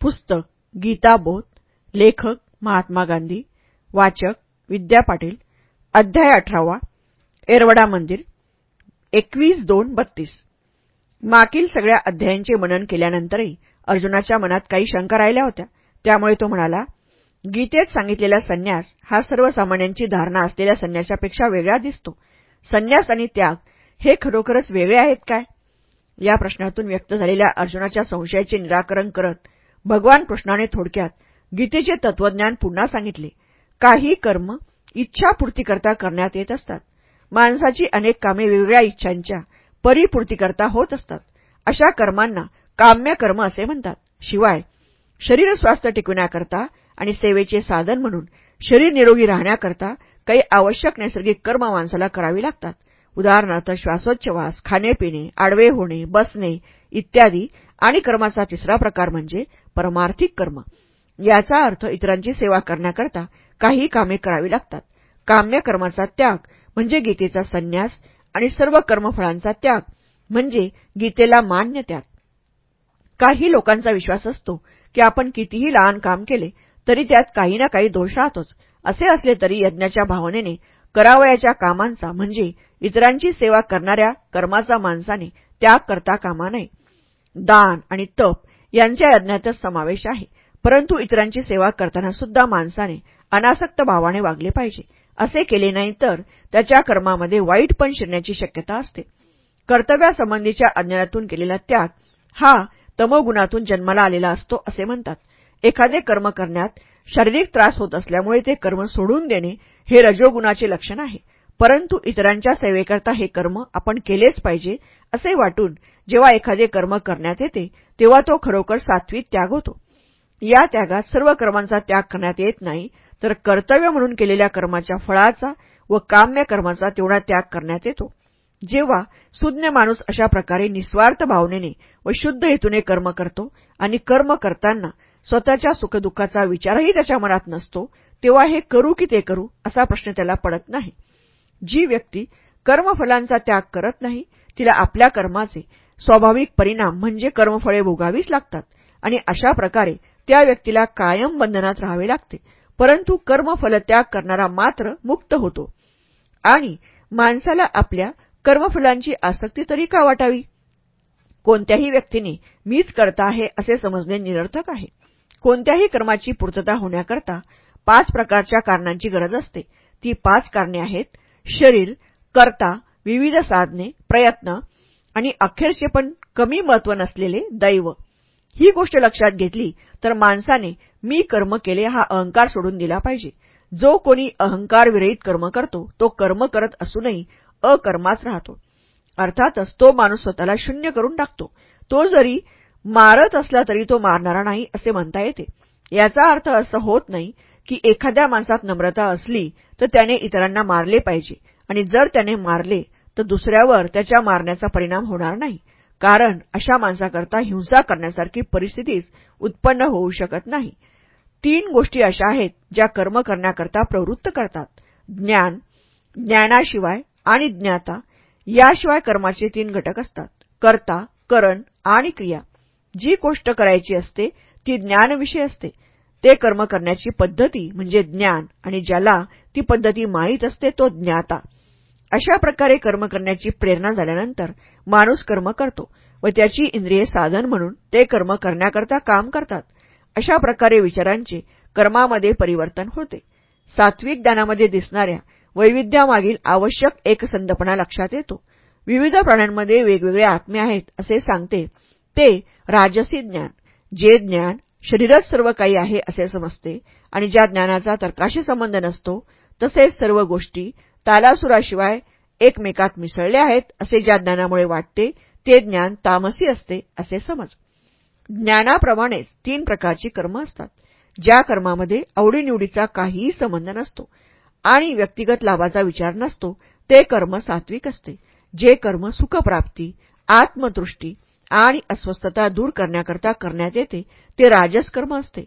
पुस्तक गीताबोध लेखक महात्मा गांधी वाचक विद्या पाटील अध्याय अठरावा एरवडा मंदिर एकवीस दोन बत्तीस. मागील सगळ्या अध्यायांचे मनन केल्यानंतरही अर्जुनाच्या मनात काही शंका राहिल्या होत्या. त्यामुळे तो म्हणाला गीतेत सांगितलेला संन्यास हा सर्वसामान्यांची धारणा असलेल्या संन्यासापेक्षा वेगळा दिसतो. संन्यास आणि त्याग हे खरोखरच वेगळे आहेत काय? या प्रश्नातून व्यक्त झालेल्या अर्जुनाच्या संशयाचे निराकरण करत भगवान कृष्णाने थोडक्यात गीतेचे तत्वज्ञान पुन्हा सांगितले. काही कर्म इच्छापूर्तीकरता करण्यात येत असतात. माणसाची अनेक कामे वेगवेगळ्या इच्छांच्या परिपूर्तीकरता होत असतात. अशा कर्मांना काम्य कर्म असे म्हणतात. शिवाय शरीर स्वास्थ्य टिकविण्याकरता आणि सेवेचे साधन म्हणून शरीर निरोगी राहण्याकरता काही आवश्यक नैसर्गिक कर्म माणसाला करावी लागतात. उदाहरणार्थ श्वासोच्छवास खाणेपिणे आडवे होणे बसणे इत्यादी आणि कर्माचा तिसरा प्रकार म्हणजे परमार्थिक कर्म. याचा अर्थ इतरांची सेवा करण्याकरता काही कामे करावी लागतात. काम्य कर्माचा त्याग म्हणजे गीतेचा संन्यास आणि सर्व कर्मफळांचा त्याग म्हणजे गीतेला मान्य त्याग. काही लोकांचा विश्वास असतो की आपण कितीही लहान काम केले तरी त्यात काही ना काही दोष राहतोच. असे असले तरी यज्ञाच्या भावनेने करावयाच्या कामांचा म्हणजे इतरांची सेवा करणाऱ्या कर्माचा माणसाने त्याग करता कामा नये. दान आणि तप यांच्या यज्ञातच समावेश आहे. परंतु इतरांची सेवा करताना सुद्धा माणसाने अनासक्त भावाने वागले पाहिजे. असे केले नाही तर त्याच्या कर्मामध्ये वाईटपण शिरण्याची शक्यता असते. कर्तव्यासंबंधीच्या अज्ञानातून केलेला त्याग हा तमोगुणातून जन्माला आलेला असतो असे म्हणतात. एखादे कर्म करण्यात शारीरिक त्रास होत असल्यामुळे ते कर्म सोडून देणे हे रजोगुणाचे लक्षण आहे. परंतु इतरांच्या सेवेकरता हे कर्म आपण केलेच पाहिजे असे वाटून जेव्हा एखादे कर्म करण्यात येते तेव्हा तो खरोखर सात्विक त्याग होतो. या त्यागात सर्व कर्मांचा त्याग करण्यात येत नाही तर कर्तव्य म्हणून केलेल्या कर्माच्या फळाचा व काम्य कर्माचा तेवढा त्याग करण्यात येतो. जेव्हा सुज्ञ माणूस अशा प्रकारे निस्वार्थ भावनेने व शुद्ध हेतूने कर्म करतो आणि कर्म करताना स्वतःच्या सुखदुःखाचा विचारही त्याच्या मनात नसतो तेव्हा हे करू की ते करू असा प्रश्न त्याला पडत नाही. जी व्यक्ती कर्मफलांचा त्याग करत नाही तिला आपल्या कर्माचे स्वाभाविक परिणाम म्हणजे कर्मफळे भोगावीच लागतात आणि अशा प्रकारे त्या व्यक्तीला कायम बंधनात राहावे लागते परंतु कर्मफल त्याग करणारा मात्र मुक्त होतो. आणि माणसाला आपल्या कर्मफलांची आसक्ती तरी का वाटावी? कोणत्याही व्यक्तीने मीच करता आहे असे समजणे निरर्थक आहे. कोणत्याही कर्माची पूर्तता होण्याकरता पाच प्रकारच्या कारणांची गरज असते. ती पाच कारणे आहेत. शरीर कर्ता विविध साधने प्रयत्न आणि अखेरचे पण कमी महत्त्व नसलेले दैव. ही गोष्ट लक्षात घेतली तर माणसाने मी कर्म केले हा अहंकार सोडून दिला पाहिजे. जो कोणी अहंकार विरहित कर्म करतो तो कर्म करत असूनही अकर्माच राहतो. अर्थातच तो माणूस स्वतःला शून्य करून टाकतो. तो जरी मारत असला तरी तो मारणारा नाही असे म्हणता येते. याचा अर्थ असं होत नाही की एखाद्या माणसात नम्रता असली तर त्याने इतरांना मारले पाहिजे. आणि जर त्याने मारले तर दुसऱ्यावर त्याच्या मारण्याचा परिणाम होणार नाही. कारण अशा माणसाकरता हिंसा करण्यासारखी परिस्थितीच उत्पन्न होऊ शकत नाही. तीन गोष्टी अशा आहेत ज्या कर्म करण्याकरता प्रवृत्त करतात. ज्ञान ज्ञानाशिवाय आणि ज्ञाता याशिवाय कर्माचे तीन घटक असतात. कर्ता करण आणि क्रिया. जी गोष्ट करायची असते ती ज्ञानविषयी असते. ते कर्म करण्याची पद्धती म्हणजे ज्ञान आणि ज्याला ती पद्धती माहीत असते तो ज्ञाता. अशा प्रकारे कर्म करण्याची प्रेरणा झाल्यानंतर माणूस कर्म करतो व त्याची इंद्रिये साधन म्हणून ते कर्म करण्याकरता काम करतात. अशा प्रकारे विचारांचे कर्मामध्ये परिवर्तन होते. सात्विक ज्ञानामध्ये दिसणाऱ्या वैविध्यामागील आवश्यक एकसंधपणा लक्षात येतो. विविध प्राण्यांमध्ये वेगवेगळे आत्मे आहेत असे सांगते ते राजसी ज्ञान जे ज्ञान शरीरच सर्व काही आहे असे समजते आणि ज्या ज्ञानाचा तर्काशी संबंध नसतो तसेच सर्व गोष्टी तालासुराशिवाय एकमेकात मिसळल्या आहेत असे ज्या ज्ञानामुळे वाटते ते ज्ञान तामसी असते असे समज. ज्ञानाप्रमाणेच तीन प्रकारची कर्म असतात ज्या कर्मामध्ये आवडीनिवडीचा काहीही संबंध नसतो आणि व्यक्तिगत लाभाचा विचार नसतो ते कर्म सात्विक असते जे कर्म सुखप्राप्ती आत्मदृष्टी आणि अस्वस्थता दूर करण्याकरता करण्यात येते. ते राजस कर्म असते.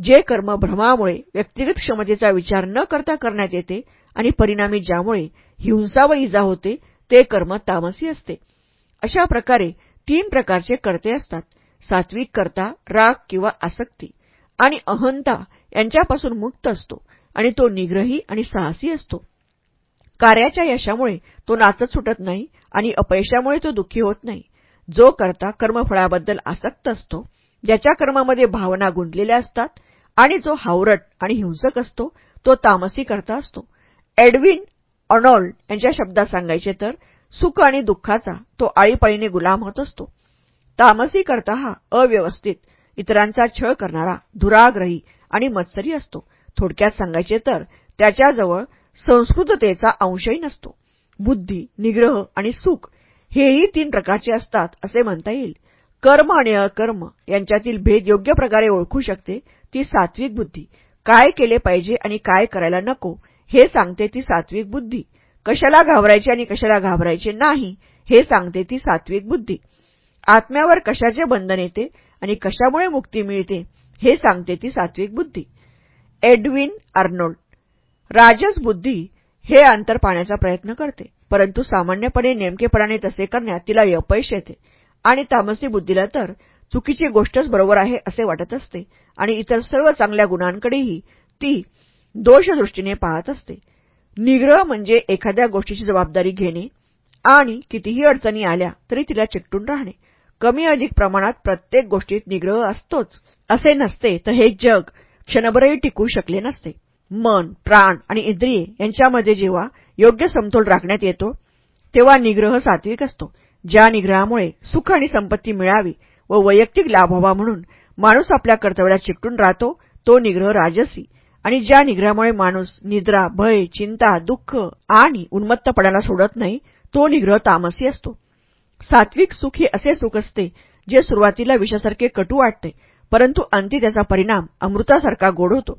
जे कर्म भ्रमामुळे व्यक्तिगत क्षमतेचा विचार न करता करण्यात येते आणि परिणामी ज्यामुळे हिंसा व इजा होते ते कर्म तामसी असते. अशा प्रकारे तीन प्रकारचे कर्ते असतात. सात्विक करता राग किंवा आसक्ती. आणि अहंता यांच्यापासून मुक्त असतो आणि तो निग्रही आणि साहसी असतो. कार्याच्या यशामुळे तो नाचत सुटत नाही आणि अपयशामुळे तो दुःखी होत नाही. जो करता कर्मफळाबद्दल आसक्त असतो ज्याच्या कर्मामध्ये भावना गुंतलेल्या असतात आणि जो हावरट आणि हिंसक असतो तो तामसी करता असतो. एडविन ऑनॉल्ड यांच्या शब्दात सांगायचे तर सुख आणि दुःखाचा तो आळीपाळीने गुलाम होत असतो. तामसी करता हा अव्यवस्थित इतरांचा छळ करणारा दुराग्रही आणि मत्सरी असतो. थोडक्यात सांगायचे तर त्याच्याजवळ संस्कृततेचा अंशही नसतो. बुद्धी निग्रह आणि सुख हेही तीन प्रकारचे असतात असे म्हणता येईल. कर्म आणि अकर्म यांच्यातील भेद योग्य प्रकारे ओळखू शकते ती सात्विक बुद्धी. काय केले पाहिजे आणि काय करायला नको हे सांगते ती सात्विक बुद्धी. कशाला घाबरायचे आणि कशाला घाबरायचे नाही हे सांगते ती सात्विक बुद्धी. आत्म्यावर कशाचे बंधन येते आणि कशामुळे मुक्ती मिळते हे सांगते ती सात्विक बुद्धी. Edwin Arnold. राजस बुद्धी हे अंतर पाहण्याचा प्रयत्न करते. परंतु सामान्यपणे नेमकेपणाने तसे करण्यात तिला अपयश येते. आणि तामसी बुद्धीला तर चुकीची गोष्टच बरोबर आहे असे वाटत असते. आणि इतर सर्व चांगल्या गुणांकडेही ती दोषदृष्टीने पाहत असते. निग्रह म्हणजे एखाद्या गोष्टीची जबाबदारी घेणे आणि कितीही अडचणी आल्या तरी तिला चिकटून राहणे. कमी अधिक प्रमाणात प्रत्येक गोष्टीत निग्रह असतोच. असे नसते तर हे जग क्षणभरही टिकू शकले नसते. मन प्राण आणि इंद्रिये यांच्यामध्ये जेव्हा योग्य समतोल राखण्यात येतो तेव्हा निग्रह सात्विक असतो ज्या निग्रहामुळे सुख आणि संपत्ती मिळावी व वैयक्तिक लाभ व्हावा म्हणून माणूस आपल्या कर्तव्याला चिकटून राहतो तो निग्रह राजसी. आणि ज्या निग्रहामुळे माणूस निद्रा भय चिंता दुःख आणि उन्मत्तपणाला सोडत नाही तो निग्रह तामसी असतो. सात्विक सुख हे असे सुख असते जे सुरुवातीला विषासारखे कटू वाटते परंतु अंती त्याचा परिणाम अमृतासारखा गोड होतो.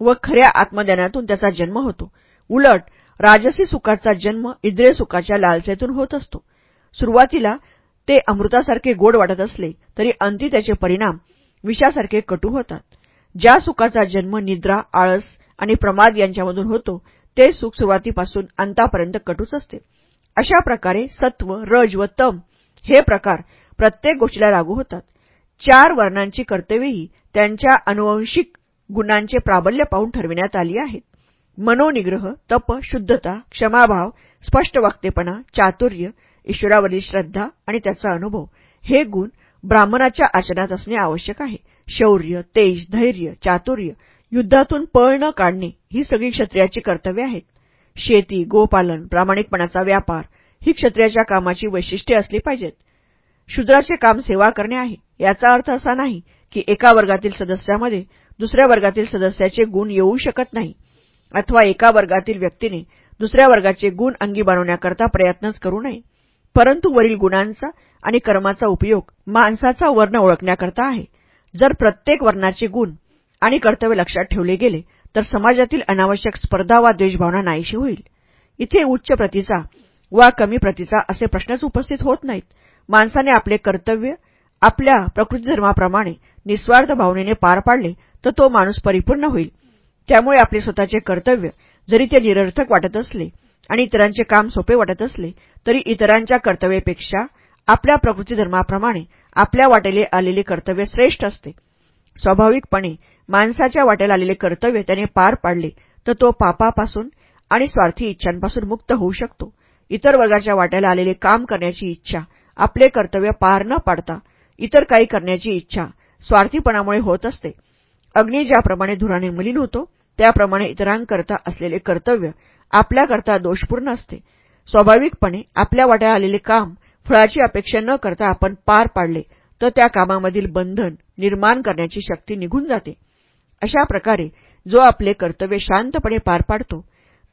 व खऱ्या आत्मज्ञानातून त्याचा जन्म होतो. उलट राजसी सुखाचा जन्म इंद्रिय सुखाच्या लालसेतून होत असतो. सुरुवातीला ते अमृतासारखे गोड वाटत असले तरी अंती त्याचे परिणाम विषासारखे कटू होतात. ज्या सुखाचा जन्म निद्रा आळस आणि प्रमाद यांच्यामधून होतो ते सुख सुरुवातीपासून अंतापर्यंत कटूच असते. अशा प्रकारे सत्व रज व तम हे प्रकार प्रत्येक गोष्टीला लागू होतात. चार वर्णांची कर्तव्येही त्यांच्या अनुवंशिक गुणांचे प्राबल्य पाहून ठरविण्यात आली आहेत. मनोनिग्रह तप शुद्धता क्षमाभाव स्पष्ट वक्तेपणा चातुर्य ईश्वरावरील श्रद्धा आणि त्याचा अनुभव हे गुण ब्राह्मणाच्या आचरणात असणे आवश्यक आहे. शौर्य तेज धैर्य चातुर्य युद्धातून पळ न काढणे ही सगळी क्षत्रियाची कर्तव्य आहेत. शेती गोपालन प्रामाणिकपणाचा व्यापार ही क्षत्रियाच्या कामाची वैशिष्ट्ये असली पाहिजेत. शूद्राचे काम सेवा करणे आहे. याचा अर्थ असा नाही की एका वर्गातील सदस्यामध्ये दुसऱ्या वर्गातील सदस्याचे गुण येऊ शकत नाही. अथवा एका वर्गातील व्यक्तीने दुसऱ्या वर्गाचे गुण अंगी बनवण्याकरता प्रयत्नच करू नये. परंतु वरील गुणांचा आणि कर्माचा उपयोग माणसाचा वर्ण ओळखण्याकरता आहे. जर प्रत्येक वर्णाचे गुण आणि कर्तव्य लक्षात ठेवले गेले तर समाजातील अनावश्यक स्पर्धा वा द्वेषभावना नाहीशी होईल. इथे उच्च प्रतीचा वा कमी प्रतीचा असे प्रश्नच उपस्थित होत नाहीत. माणसाने आपले कर्तव्य आपल्या प्रकृतीधर्माप्रमाणे निस्वार्थ भावनेने पार पाडले तर तो माणूस परिपूर्ण होईल. त्यामुळे आपले स्वतःचे कर्तव्य जरी ते निरर्थक वाटत असले आणि इतरांचे काम सोपे वाटत असले तरी इतरांच्या कर्तव्यापेक्षा आपल्या प्रकृतीधर्माप्रमाणे आपल्या वाटेले आलेले कर्तव्य श्रेष्ठ असते. स्वाभाविकपणे माणसाच्या वाटेला आलेले कर्तव्य त्याने पार पाडले तर तो पापापासून आणि स्वार्थी इच्छांपासून मुक्त होऊ शकतो. इतर वर्गाच्या वाट्याला आलेले काम करण्याची इच्छा आपले कर्तव्य पार न पाडता इतर काही करण्याची इच्छा स्वार्थीपणामुळे होत असते. अग्नी ज्याप्रमाणे धुराने मलिन होतो त्याप्रमाणे इतरांकरता असलेले कर्तव्य आपल्याकरता दोषपूर्ण असते. स्वाभाविकपणे आपल्या वाट्या आलेले काम फळाची अपेक्षा न करता आपण पार पाडले तर त्या कामामधील बंधन निर्माण करण्याची शक्ती निघून जाते. अशा प्रकारे जो आपले कर्तव्य शांतपणे पार पाडतो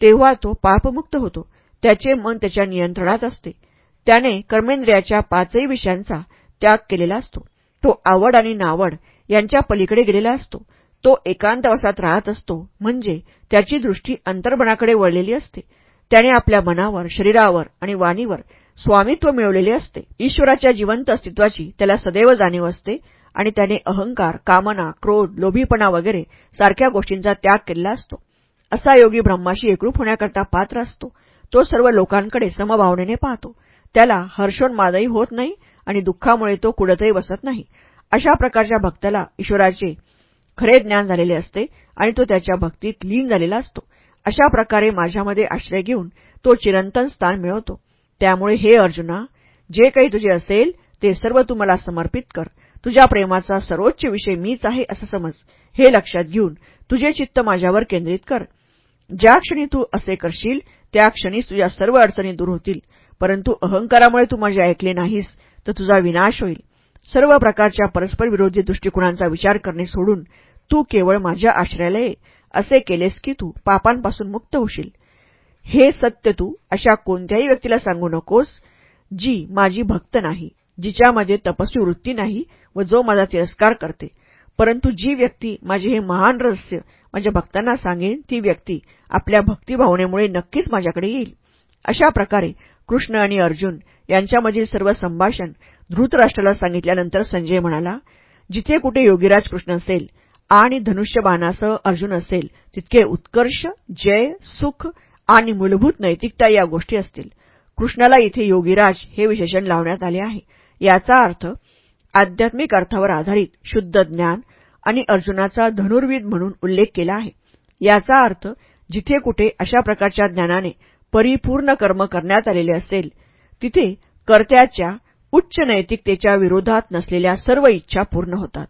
तेव्हा तो पापमुक्त होतो त्याचे मन त्याच्या नियंत्रणात असते. त्याने कर्मेंद्रियाच्या पाचही विषयांचा त्याग केलेला असतो. तो आवड आणि नावड यांच्या पलीकडे गेलेला असतो. तो एकांतवासात राहत असतो. म्हणजे त्याची दृष्टी अंतर्मनाकडे वळलेली असते. त्याने आपल्या मनावर शरीरावर आणि वाणीवर स्वामित्व मिळवलेले असते. ईश्वराच्या जिवंत अस्तित्वाची त्याला सदैव जाणीव असते आणि त्याने अहंकार कामना क्रोध लोभीपणा वगैरे सारख्या गोष्टींचा त्याग केलेला असतो. असा योगी ब्रह्माशी एकरूप होण्याकरता पात्र असतो. तो सर्व लोकांकडे समभावनेने पाहतो. त्याला हर्षोन्मादही होत नाही आणि दुःखामुळे तो कुडतही बसत नाही. अशा प्रकारच्या भक्ताला ईश्वराचे खरे ज्ञान झालेले असते आणि तो त्याच्या भक्तीत लीन झालेला असतो. अशा प्रकारे माझ्यामध्ये आश्रय घेऊन तो चिरंतन स्थान मिळवतो. त्यामुळे हे अर्जुना जे काही तुझे असेल ते सर्व तू मला समर्पित कर. तुझ्या प्रेमाचा सर्वोच्च विषय मीच आहे असं समज. हे लक्षात घेऊन तुझे चित्त माझ्यावर केंद्रित कर. ज्या क्षणी तू असे करशील त्या क्षणीच तुझ्या सर्व अडचणी दूर होतील. परंतु अहंकारामुळे तू माझे ऐकले नाहीस तर तुझा विनाश होईल. सर्व प्रकारच्या परस्पर विरोधी दृष्टिकोनांचा विचार करणे सोडून तू केवळ माझ्या आश्रयाला ये असे केलेस की तू पापांपासून मुक्त होशील. हे सत्य तू अशा कोणत्याही व्यक्तीला सांगू नकोस जी माझी भक्त नाही जिच्यामध्ये तपस्वी वृत्ती नाही व जो माझा तिरस्कार करते. परंतु जी व्यक्ती माझे हे महान रहस्य माझ्या भक्तांना सांगेन ती व्यक्ती आपल्या भक्तिभावनेमुळे नक्कीच माझ्याकडे येईल. अशा प्रकारे कृष्ण आणि अर्जुन यांच्यामधील सर्व संभाषण धृतराष्ट्राला सांगितल्यानंतर संजय म्हणाला जिथे कुठे योगीराज कृष्ण असेल आणि धनुष्यबाणासह अर्जुन असेल तितके उत्कर्ष जय सुख आणि मूलभूत नैतिकता या गोष्टी असतील. कृष्णाला इथे योगीराज हे विशेषण लावण्यात आले आहे. याचा अर्थ आध्यात्मिक अर्थावर आधारित शुद्ध ज्ञान आणि अर्जुनाचा धनुर्विद म्हणून उल्लेख केला आहे. याचा अर्थ जिथे कुठे अशा प्रकारच्या ज्ञानाने परिपूर्ण कर्म करण्यात आलेले असेल तिथे कर्त्याच्या उच्च नैतिकतेच्या विरोधात नसलेल्या सर्व इच्छा पूर्ण होतात.